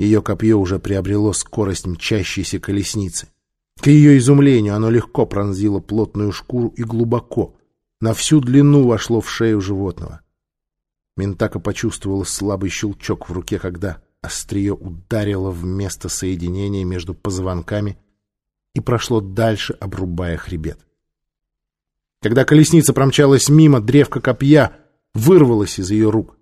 Ее копье уже приобрело скорость мчащейся колесницы. К ее изумлению оно легко пронзило плотную шкуру и глубоко, на всю длину вошло в шею животного. Ментака почувствовала слабый щелчок в руке, когда острие ударило в место соединения между позвонками и прошло дальше, обрубая хребет. Когда колесница промчалась мимо, древко копья вырвалось из ее рук,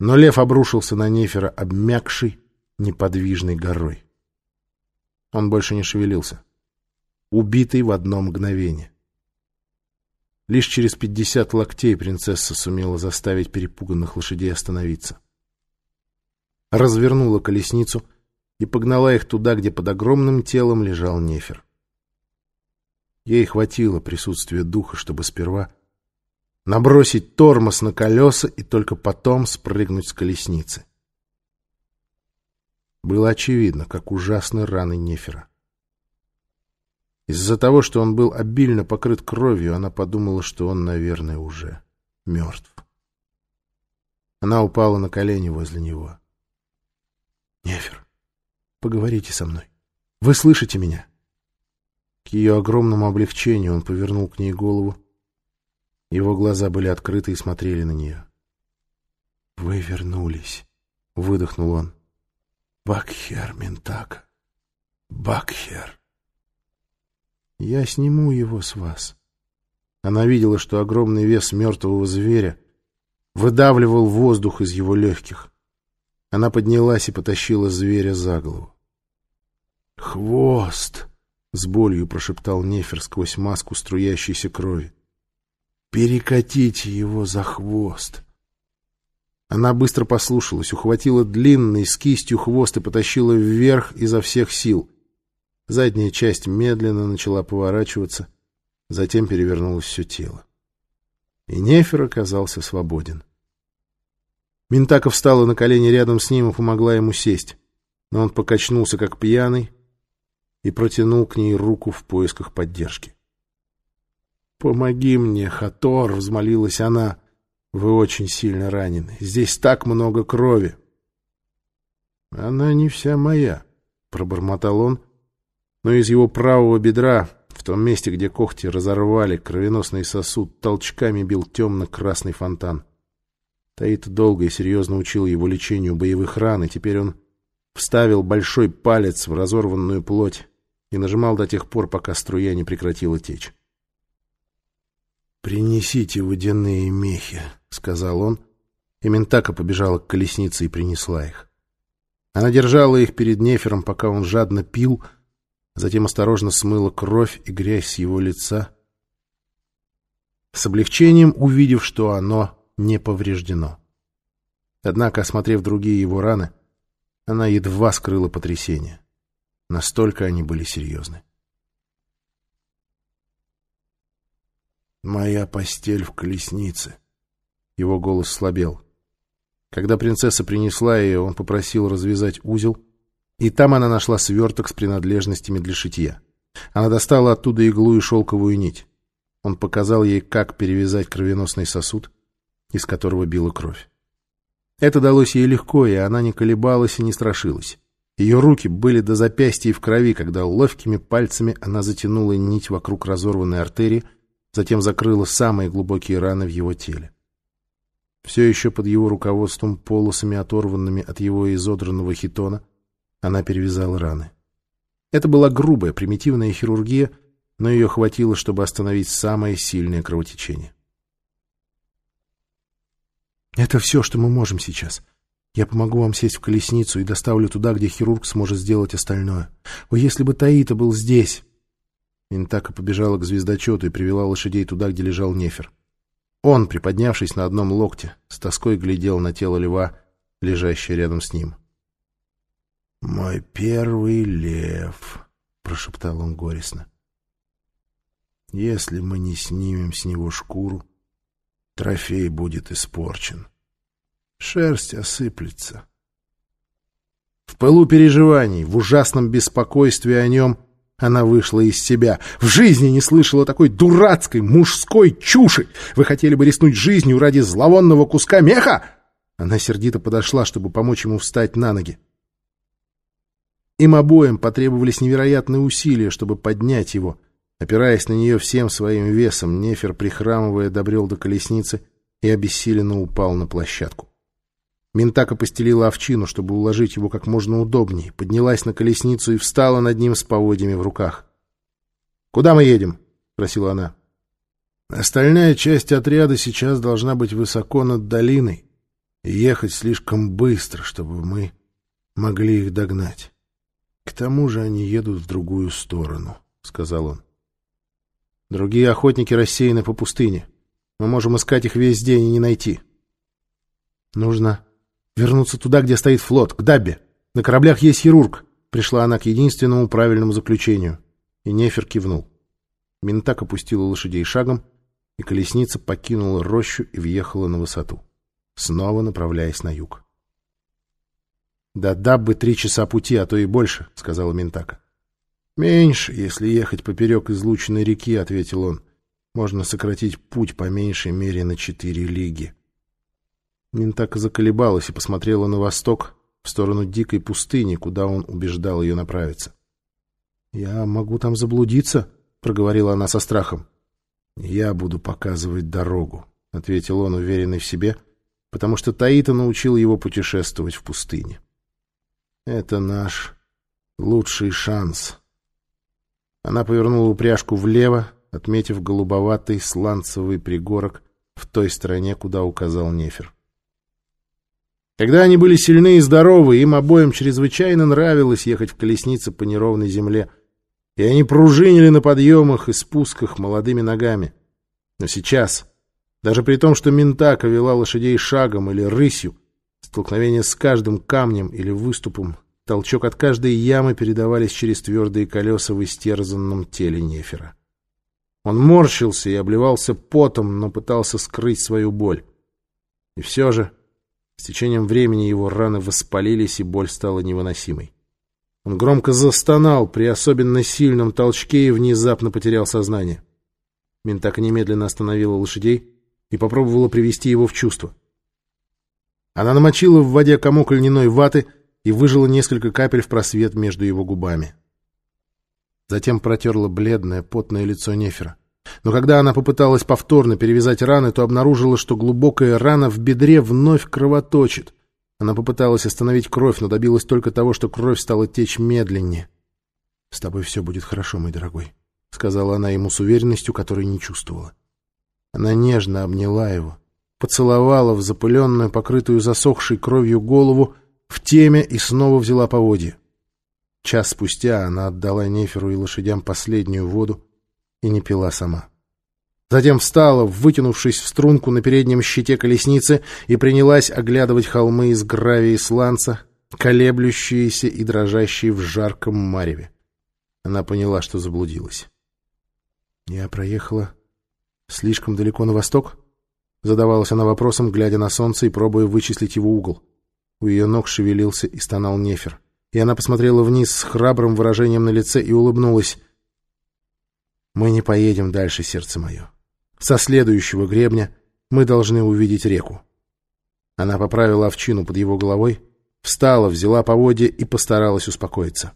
но лев обрушился на Нефера, обмякший, неподвижной горой. Он больше не шевелился, убитый в одно мгновение. Лишь через пятьдесят локтей принцесса сумела заставить перепуганных лошадей остановиться. Развернула колесницу и погнала их туда, где под огромным телом лежал Нефер. Ей хватило присутствия духа, чтобы сперва набросить тормоз на колеса и только потом спрыгнуть с колесницы. Было очевидно, как ужасны раны Нефера. Из-за того, что он был обильно покрыт кровью, она подумала, что он, наверное, уже мертв. Она упала на колени возле него. «Нефер, поговорите со мной. Вы слышите меня?» К ее огромному облегчению он повернул к ней голову. Его глаза были открыты и смотрели на нее. «Вы вернулись», — выдохнул он. «Бакхер, Ментака, Бакхер». «Я сниму его с вас». Она видела, что огромный вес мертвого зверя выдавливал воздух из его легких. Она поднялась и потащила зверя за голову. «Хвост!» С болью прошептал Нефер сквозь маску струящейся крови. «Перекатите его за хвост!» Она быстро послушалась, ухватила длинный с кистью хвост и потащила вверх изо всех сил. Задняя часть медленно начала поворачиваться, затем перевернулось все тело. И Нефер оказался свободен. Ментака встала на колени рядом с ним и помогла ему сесть, но он покачнулся, как пьяный, и протянул к ней руку в поисках поддержки. «Помоги мне, Хатор!» — взмолилась она. «Вы очень сильно ранены. Здесь так много крови!» «Она не вся моя», — пробормотал он, но из его правого бедра, в том месте, где когти разорвали кровеносный сосуд, толчками бил темно-красный фонтан. Таит долго и серьезно учил его лечению боевых ран, и теперь он вставил большой палец в разорванную плоть и нажимал до тех пор, пока струя не прекратила течь. «Принесите водяные мехи», — сказал он, и Ментака побежала к колеснице и принесла их. Она держала их перед Нефером, пока он жадно пил, затем осторожно смыла кровь и грязь с его лица, с облегчением увидев, что оно не повреждено. Однако, осмотрев другие его раны, она едва скрыла потрясение. Настолько они были серьезны. «Моя постель в колеснице». Его голос слабел. Когда принцесса принесла ее, он попросил развязать узел, и там она нашла сверток с принадлежностями для шитья. Она достала оттуда иглу и шелковую нить. Он показал ей, как перевязать кровеносный сосуд, из которого била кровь. Это далось ей легко, и она не колебалась и не страшилась. Ее руки были до запястья в крови, когда ловкими пальцами она затянула нить вокруг разорванной артерии, затем закрыла самые глубокие раны в его теле. Все еще под его руководством, полосами оторванными от его изодранного хитона, она перевязала раны. Это была грубая, примитивная хирургия, но ее хватило, чтобы остановить самое сильное кровотечение. «Это все, что мы можем сейчас», я помогу вам сесть в колесницу и доставлю туда, где хирург сможет сделать остальное. О, если бы Таита был здесь!» Интака побежала к звездочету и привела лошадей туда, где лежал Нефер. Он, приподнявшись на одном локте, с тоской глядел на тело льва, лежащее рядом с ним. «Мой первый лев», — прошептал он горестно. «Если мы не снимем с него шкуру, трофей будет испорчен» шерсть осыплется. В пылу переживаний, в ужасном беспокойстве о нем она вышла из себя. В жизни не слышала такой дурацкой мужской чуши. Вы хотели бы рискнуть жизнью ради зловонного куска меха? Она сердито подошла, чтобы помочь ему встать на ноги. Им обоим потребовались невероятные усилия, чтобы поднять его. Опираясь на нее всем своим весом, Нефер, прихрамывая, добрел до колесницы и обессиленно упал на площадку. Ментака постелила овчину, чтобы уложить его как можно удобнее, поднялась на колесницу и встала над ним с поводьями в руках. «Куда мы едем?» — спросила она. «Остальная часть отряда сейчас должна быть высоко над долиной и ехать слишком быстро, чтобы мы могли их догнать. К тому же они едут в другую сторону», — сказал он. «Другие охотники рассеяны по пустыне. Мы можем искать их весь день и не найти». «Нужно Вернуться туда, где стоит флот, к Даббе. На кораблях есть хирург. Пришла она к единственному правильному заключению. И Нефер кивнул. Ментак опустила лошадей шагом, и колесница покинула рощу и въехала на высоту, снова направляясь на юг. «Да Даббы три часа пути, а то и больше», — сказала Ментака. «Меньше, если ехать поперек излученной реки», — ответил он. «Можно сократить путь по меньшей мере на четыре лиги». Ментака заколебалась и посмотрела на восток, в сторону дикой пустыни, куда он убеждал ее направиться. «Я могу там заблудиться?» — проговорила она со страхом. «Я буду показывать дорогу», — ответил он, уверенный в себе, потому что Таита научил его путешествовать в пустыне. «Это наш лучший шанс». Она повернула упряжку влево, отметив голубоватый сланцевый пригорок в той стороне, куда указал Нефер. Когда они были сильны и здоровы, им обоим чрезвычайно нравилось ехать в колеснице по неровной земле, и они пружинили на подъемах и спусках молодыми ногами. Но сейчас, даже при том, что Ментака вела лошадей шагом или рысью, столкновение с каждым камнем или выступом, толчок от каждой ямы передавались через твердые колеса в истерзанном теле Нефера. Он морщился и обливался потом, но пытался скрыть свою боль. И все же... С течением времени его раны воспалились, и боль стала невыносимой. Он громко застонал при особенно сильном толчке и внезапно потерял сознание. Ментака немедленно остановила лошадей и попробовала привести его в чувство. Она намочила в воде комок льняной ваты и выжила несколько капель в просвет между его губами. Затем протерла бледное, потное лицо Нефера. Но когда она попыталась повторно перевязать раны, то обнаружила, что глубокая рана в бедре вновь кровоточит. Она попыталась остановить кровь, но добилась только того, что кровь стала течь медленнее. — С тобой все будет хорошо, мой дорогой, — сказала она ему с уверенностью, которой не чувствовала. Она нежно обняла его, поцеловала в запыленную, покрытую засохшей кровью голову, в теме и снова взяла поводья. Час спустя она отдала Неферу и лошадям последнюю воду, и не пила сама. Затем встала, вытянувшись в струнку на переднем щите колесницы, и принялась оглядывать холмы из гравия и сланца, колеблющиеся и дрожащие в жарком мареве. Она поняла, что заблудилась. «Я проехала слишком далеко на восток?» Задавалась она вопросом, глядя на солнце и пробуя вычислить его угол. У ее ног шевелился и стонал нефер. И она посмотрела вниз с храбрым выражением на лице и улыбнулась. Мы не поедем дальше, сердце мое. Со следующего гребня мы должны увидеть реку. Она поправила овчину под его головой, встала, взяла поводья и постаралась успокоиться.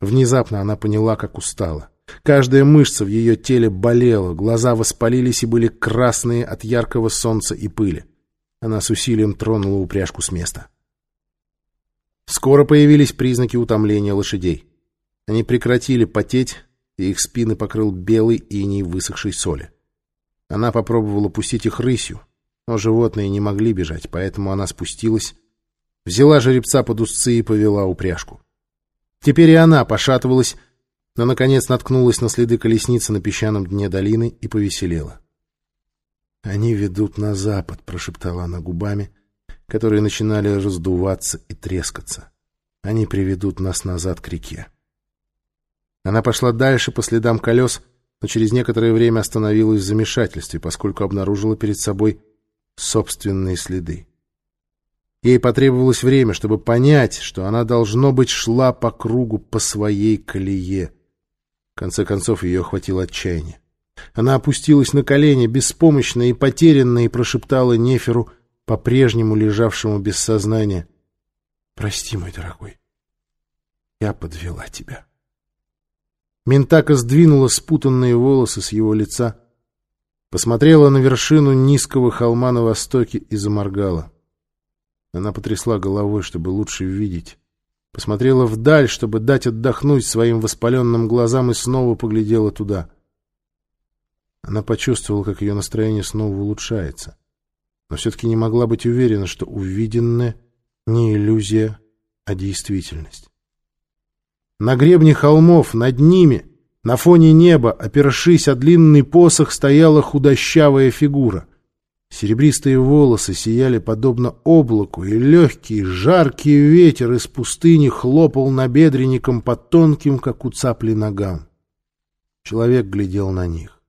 Внезапно она поняла, как устала. Каждая мышца в ее теле болела, глаза воспалились и были красные от яркого солнца и пыли. Она с усилием тронула упряжку с места. Скоро появились признаки утомления лошадей. Они прекратили потеть, и их спины покрыл белый иней высохшей соли. Она попробовала пустить их рысью, но животные не могли бежать, поэтому она спустилась, взяла жеребца под узцы и повела упряжку. Теперь и она пошатывалась, но, наконец, наткнулась на следы колесницы на песчаном дне долины и повеселела. «Они ведут на запад», — прошептала она губами, которые начинали раздуваться и трескаться. «Они приведут нас назад к реке». Она пошла дальше по следам колес, но через некоторое время остановилась в замешательстве, поскольку обнаружила перед собой собственные следы. Ей потребовалось время, чтобы понять, что она, должно быть, шла по кругу по своей колее. В конце концов, ее охватило отчаяние. Она опустилась на колени, беспомощная и потерянная, и прошептала Неферу, по-прежнему лежавшему без сознания, «Прости, мой дорогой, Я подвела тебя. Ментака сдвинула спутанные волосы с его лица, посмотрела на вершину низкого холма на востоке и заморгала. Она потрясла головой, чтобы лучше видеть. Посмотрела вдаль, чтобы дать отдохнуть своим воспаленным глазам, и снова поглядела туда. Она почувствовала, как ее настроение снова улучшается. Но все-таки не могла быть уверена, что увиденное не иллюзия, а действительность. На гребне холмов, над ними, на фоне неба, опершись о длинный посох, стояла худощавая фигура. Серебристые волосы сияли подобно облаку, и легкий, жаркий ветер из пустыни хлопал набедренником по тонким, как у цапли, ногам. Человек глядел на них.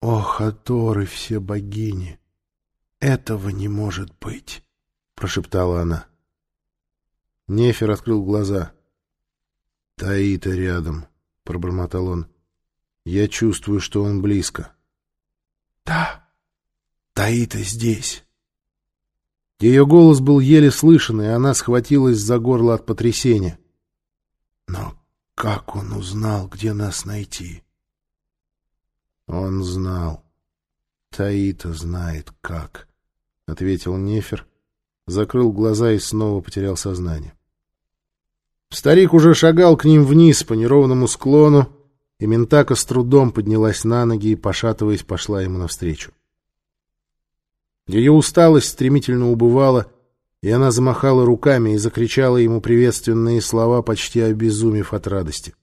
«Ох, Аторы все богини! Этого не может быть!» — прошептала она. Нефер открыл глаза. «Таита рядом», — пробормотал он. «Я чувствую, что он близко». «Да, Таита здесь». Ее голос был еле слышен, и она схватилась за горло от потрясения. «Но как он узнал, где нас найти?» «Он знал. Таита знает, как», — ответил Нефер, закрыл глаза и снова потерял сознание. Старик уже шагал к ним вниз по неровному склону, и Ментака с трудом поднялась на ноги и, пошатываясь, пошла ему навстречу. Ее усталость стремительно убывала, и она замахала руками и закричала ему приветственные слова, почти обезумев от радости.